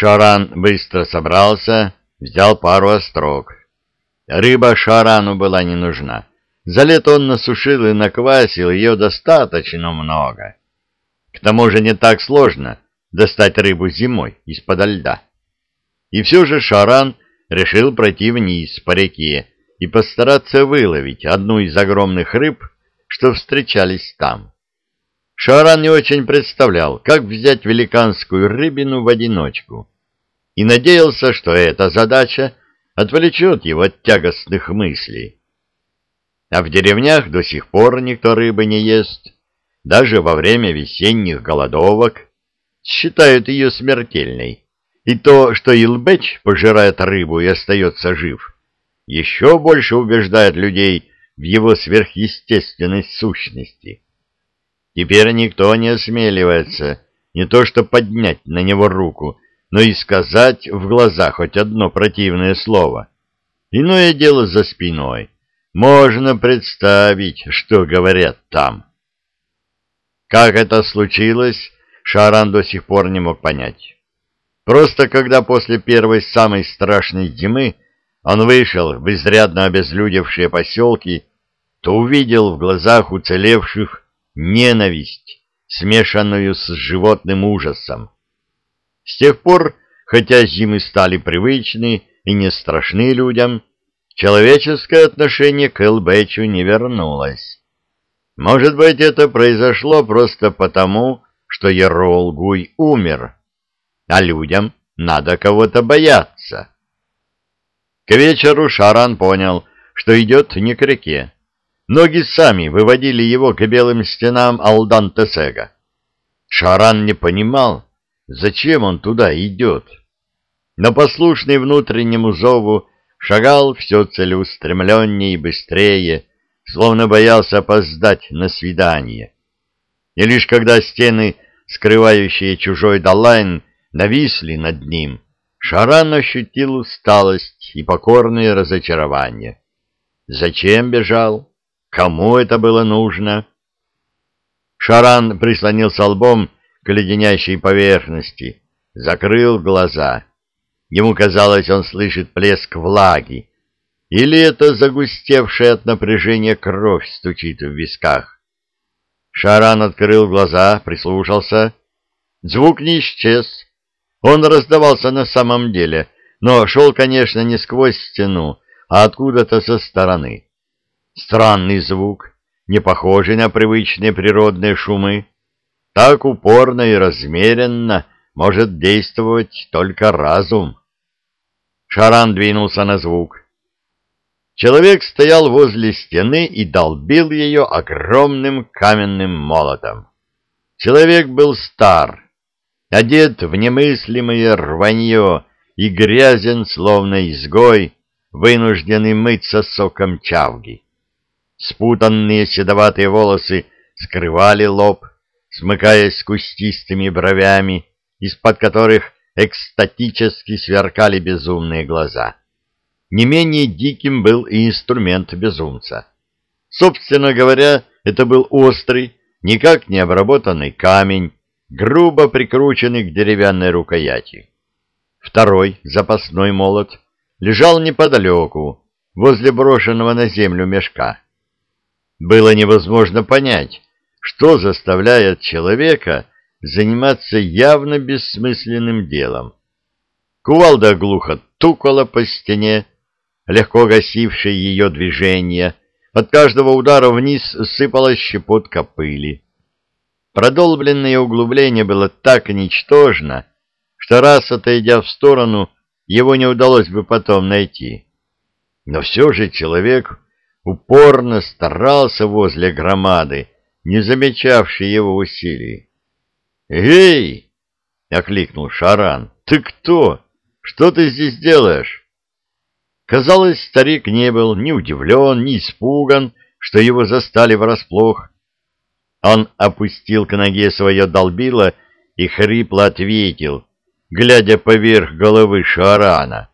Шаран быстро собрался, взял пару острог. Рыба Шарану была не нужна. За лето он насушил и наквасил ее достаточно много. К тому же не так сложно достать рыбу зимой из-под льда. И все же Шаран решил пройти вниз по реке и постараться выловить одну из огромных рыб, что встречались там. Шаран не очень представлял, как взять великанскую рыбину в одиночку, и надеялся, что эта задача отвлечет его от тягостных мыслей. А в деревнях до сих пор никто рыбы не ест, даже во время весенних голодовок считают ее смертельной, и то, что Илбеч пожирает рыбу и остается жив, еще больше убеждает людей в его сверхъестественной сущности. Теперь никто не осмеливается не то что поднять на него руку, но и сказать в глаза хоть одно противное слово. Иное дело за спиной. Можно представить, что говорят там. Как это случилось, Шаран до сих пор не мог понять. Просто когда после первой самой страшной зимы он вышел в изрядно обезлюдевшие поселки, то увидел в глазах уцелевших ненависть, смешанную с животным ужасом. С тех пор, хотя зимы стали привычны и не страшны людям, человеческое отношение к Элбечу не вернулось. Может быть, это произошло просто потому, что Ерол Гуй умер, а людям надо кого-то бояться. К вечеру Шаран понял, что идет не к реке, Ноги сами выводили его к белым стенам Алдан-Тесега. Шаран не понимал, зачем он туда идет. Но послушный внутреннему зову шагал все целеустремленнее и быстрее, словно боялся опоздать на свидание. И лишь когда стены, скрывающие чужой Далайн, нависли над ним, Шаран ощутил усталость и покорное разочарование. Зачем бежал? Кому это было нужно? Шаран прислонился лбом к леденящей поверхности, закрыл глаза. Ему казалось, он слышит плеск влаги. Или это загустевшая от напряжения кровь стучит в висках. Шаран открыл глаза, прислушался. Звук не исчез. Он раздавался на самом деле, но шел, конечно, не сквозь стену, а откуда-то со стороны. Странный звук, не похожий на привычные природные шумы. Так упорно и размеренно может действовать только разум. Шаран двинулся на звук. Человек стоял возле стены и долбил ее огромным каменным молотом. Человек был стар, одет в немыслимое рванье и грязен, словно изгой, вынужденный мыться соком чавги. Спутанные седоватые волосы скрывали лоб, смыкаясь кустистыми бровями, из-под которых экстатически сверкали безумные глаза. Не менее диким был и инструмент безумца. Собственно говоря, это был острый, никак не обработанный камень, грубо прикрученный к деревянной рукояти. Второй, запасной молот, лежал неподалеку, возле брошенного на землю мешка. Было невозможно понять, что заставляет человека заниматься явно бессмысленным делом. Кувалда глухо тукала по стене, легко гасившей ее движение. От каждого удара вниз сыпалась щепотка пыли. Продолбленное углубление было так ничтожно, что раз отойдя в сторону, его не удалось бы потом найти. Но все же человек упорно старался возле громады, не замечавший его усилий. «Эй!» — окликнул Шаран. «Ты кто? Что ты здесь делаешь?» Казалось, старик не был ни удивлен, ни испуган, что его застали врасплох. Он опустил к ноге свое долбило и хрипло ответил, глядя поверх головы Шарана.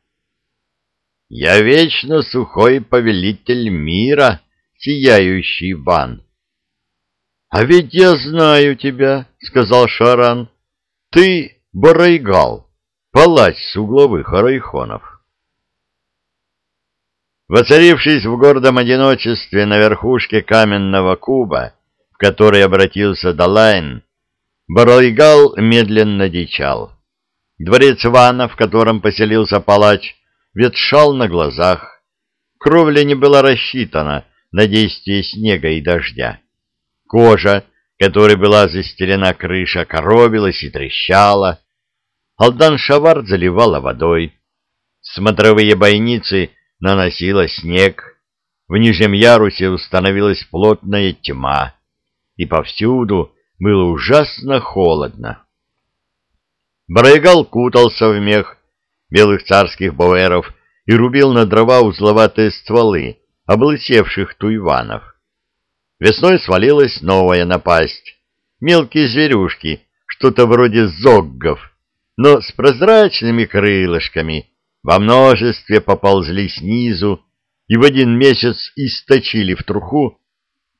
Я вечно сухой повелитель мира, сияющий ван. — А ведь я знаю тебя, — сказал Шаран. — Ты Барайгал, палач с угловых арайхонов. Воцарившись в гордом одиночестве на верхушке каменного куба, в который обратился Далайн, Баройгал медленно дичал. Дворец Вана, в котором поселился палач, ветшал на глазах. Кровля не была рассчитана на действие снега и дождя. Кожа, которой была застелена крыша, коробилась и трещала. Алдан Шавар заливала водой. Смотровые бойницы наносила снег. В нижнем ярусе установилась плотная тьма, и повсюду было ужасно холодно. Барайгал кутался в мех белых царских боэров и рубил на дрова узловатые стволы облысевших туйванов. Весной свалилась новая напасть. Мелкие зверюшки, что-то вроде зоггов, но с прозрачными крылышками, во множестве поползли снизу и в один месяц источили в труху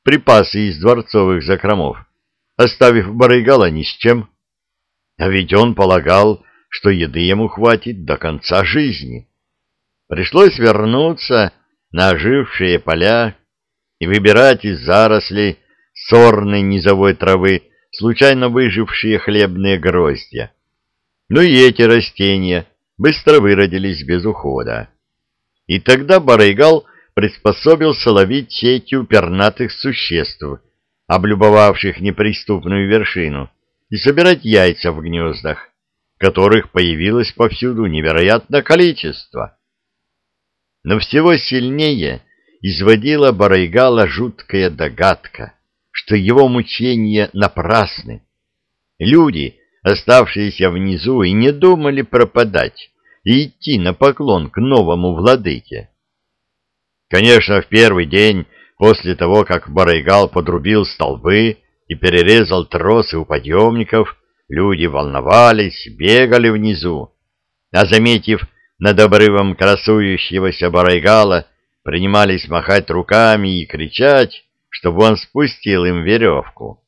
припасы из дворцовых закромов, оставив Барыгала ни с чем. А ведь он полагал, что еды ему хватит до конца жизни. Пришлось вернуться на ожившие поля и выбирать из зарослей сорной низовой травы случайно выжившие хлебные гроздья. Но и эти растения быстро выродились без ухода. И тогда Барыгал приспособился ловить сетью пернатых существ, облюбовавших неприступную вершину, и собирать яйца в гнездах, которых появилось повсюду невероятное количество. Но всего сильнее изводила Барайгала жуткая догадка, что его мучения напрасны. Люди, оставшиеся внизу, и не думали пропадать и идти на поклон к новому владыке. Конечно, в первый день после того, как Барайгал подрубил столбы и перерезал тросы у подъемников, люди волновались, бегали внизу, а, заметив над обрывом красующегося Барайгала, принимались махать руками и кричать, чтобы он спустил им веревку.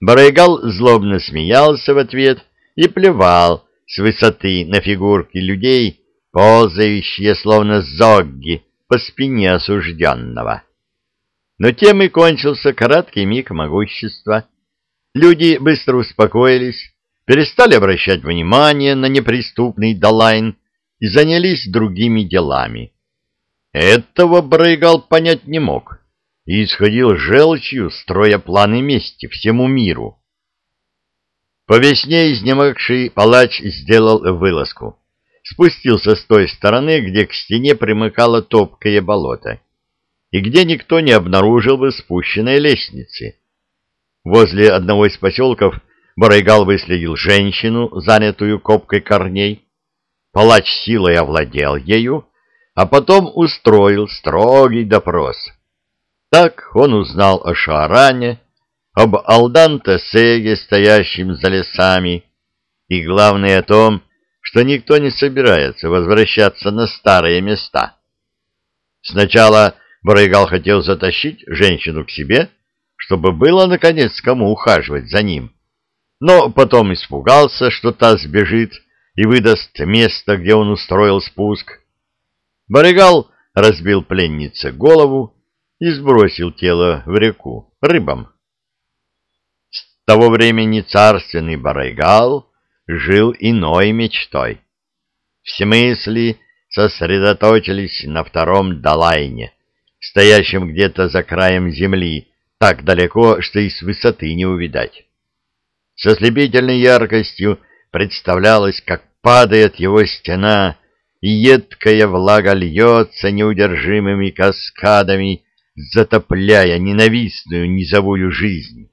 Барайгал злобно смеялся в ответ и плевал с высоты на фигурки людей, ползающие словно зогги по спине осужденного. Но тем и кончился краткий миг могущества. Люди быстро успокоились, перестали обращать внимание на неприступный Далайн и занялись другими делами. Этого Брейгал понять не мог и исходил желчью, строя планы мести всему миру. По весне изнемогший палач сделал вылазку. Спустился с той стороны, где к стене примыкало топкое болото и где никто не обнаружил бы спущенной лестницы. Возле одного из поселков Барайгал выследил женщину, занятую копкой корней. Палач силой овладел ею, а потом устроил строгий допрос. Так он узнал о Шааране, об Алдан-Тесеге, стоящем за лесами, и, главное, о том, что никто не собирается возвращаться на старые места. Сначала Барайгал хотел затащить женщину к себе, чтобы было, наконец, кому ухаживать за ним. Но потом испугался, что та сбежит и выдаст место, где он устроил спуск. Барыгал разбил пленнице голову и сбросил тело в реку рыбам. С того времени царственный Барайгал жил иной мечтой. Все мысли сосредоточились на втором Далайне — стоящим где-то за краем земли, так далеко, что и с высоты не увидать. Со слепительной яркостью представлялось, как падает его стена, и едкая влага льется неудержимыми каскадами, затопляя ненавистную низовую жизнь.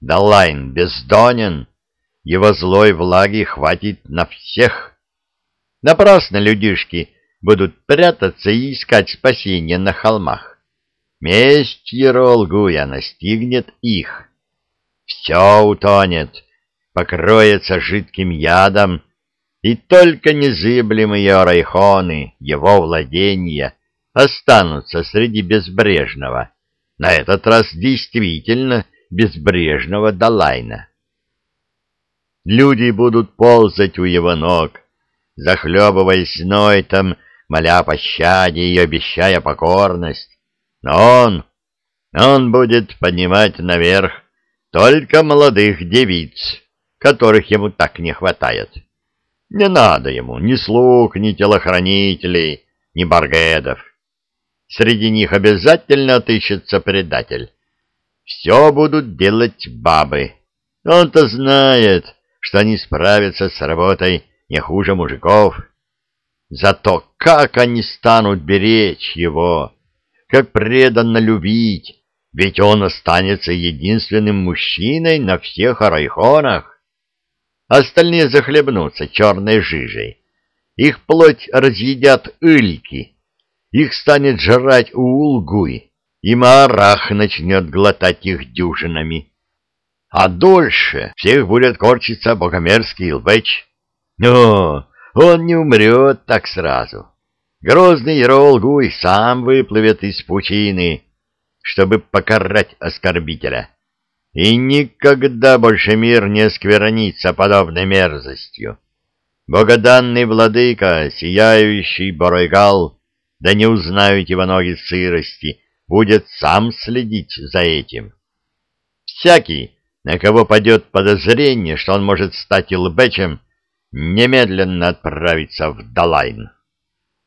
Далайн бездонен, его злой влаги хватит на всех. Напрасно людишки будут прятаться и искать спасения на холмах. Месть Еролгуя настигнет их. Все утонет, покроется жидким ядом, и только незыблемые орайхоны, его владения, останутся среди безбрежного, на этот раз действительно безбрежного Далайна. Люди будут ползать у его ног, захлебываясь нойтом, моля пощаде и обещая покорность. Но он, он будет поднимать наверх только молодых девиц, которых ему так не хватает. Не надо ему ни слуг, ни телохранителей, ни баргедов. Среди них обязательно отыщется предатель. Все будут делать бабы. Он-то знает, что они справятся с работой не хуже мужиков. Зато как они станут беречь его, как преданно любить, ведь он останется единственным мужчиной на всех арайхонах. Остальные захлебнутся черной жижей. Их плоть разъедят ыльки, их станет жрать улгуй, и Маарах начнет глотать их дюжинами. А дольше всех будет корчиться богомерзкий Илбэч. Но он не умрет так сразу. Грозный Ролгуй сам выплывет из пучины, чтобы покарать оскорбителя. И никогда больше мир не сквернится подобной мерзостью. Богоданный владыка, сияющий Боройгал, да не узнают его ноги сырости, будет сам следить за этим. Всякий, на кого падет подозрение, что он может стать Илбечем, немедленно отправится в Далайн.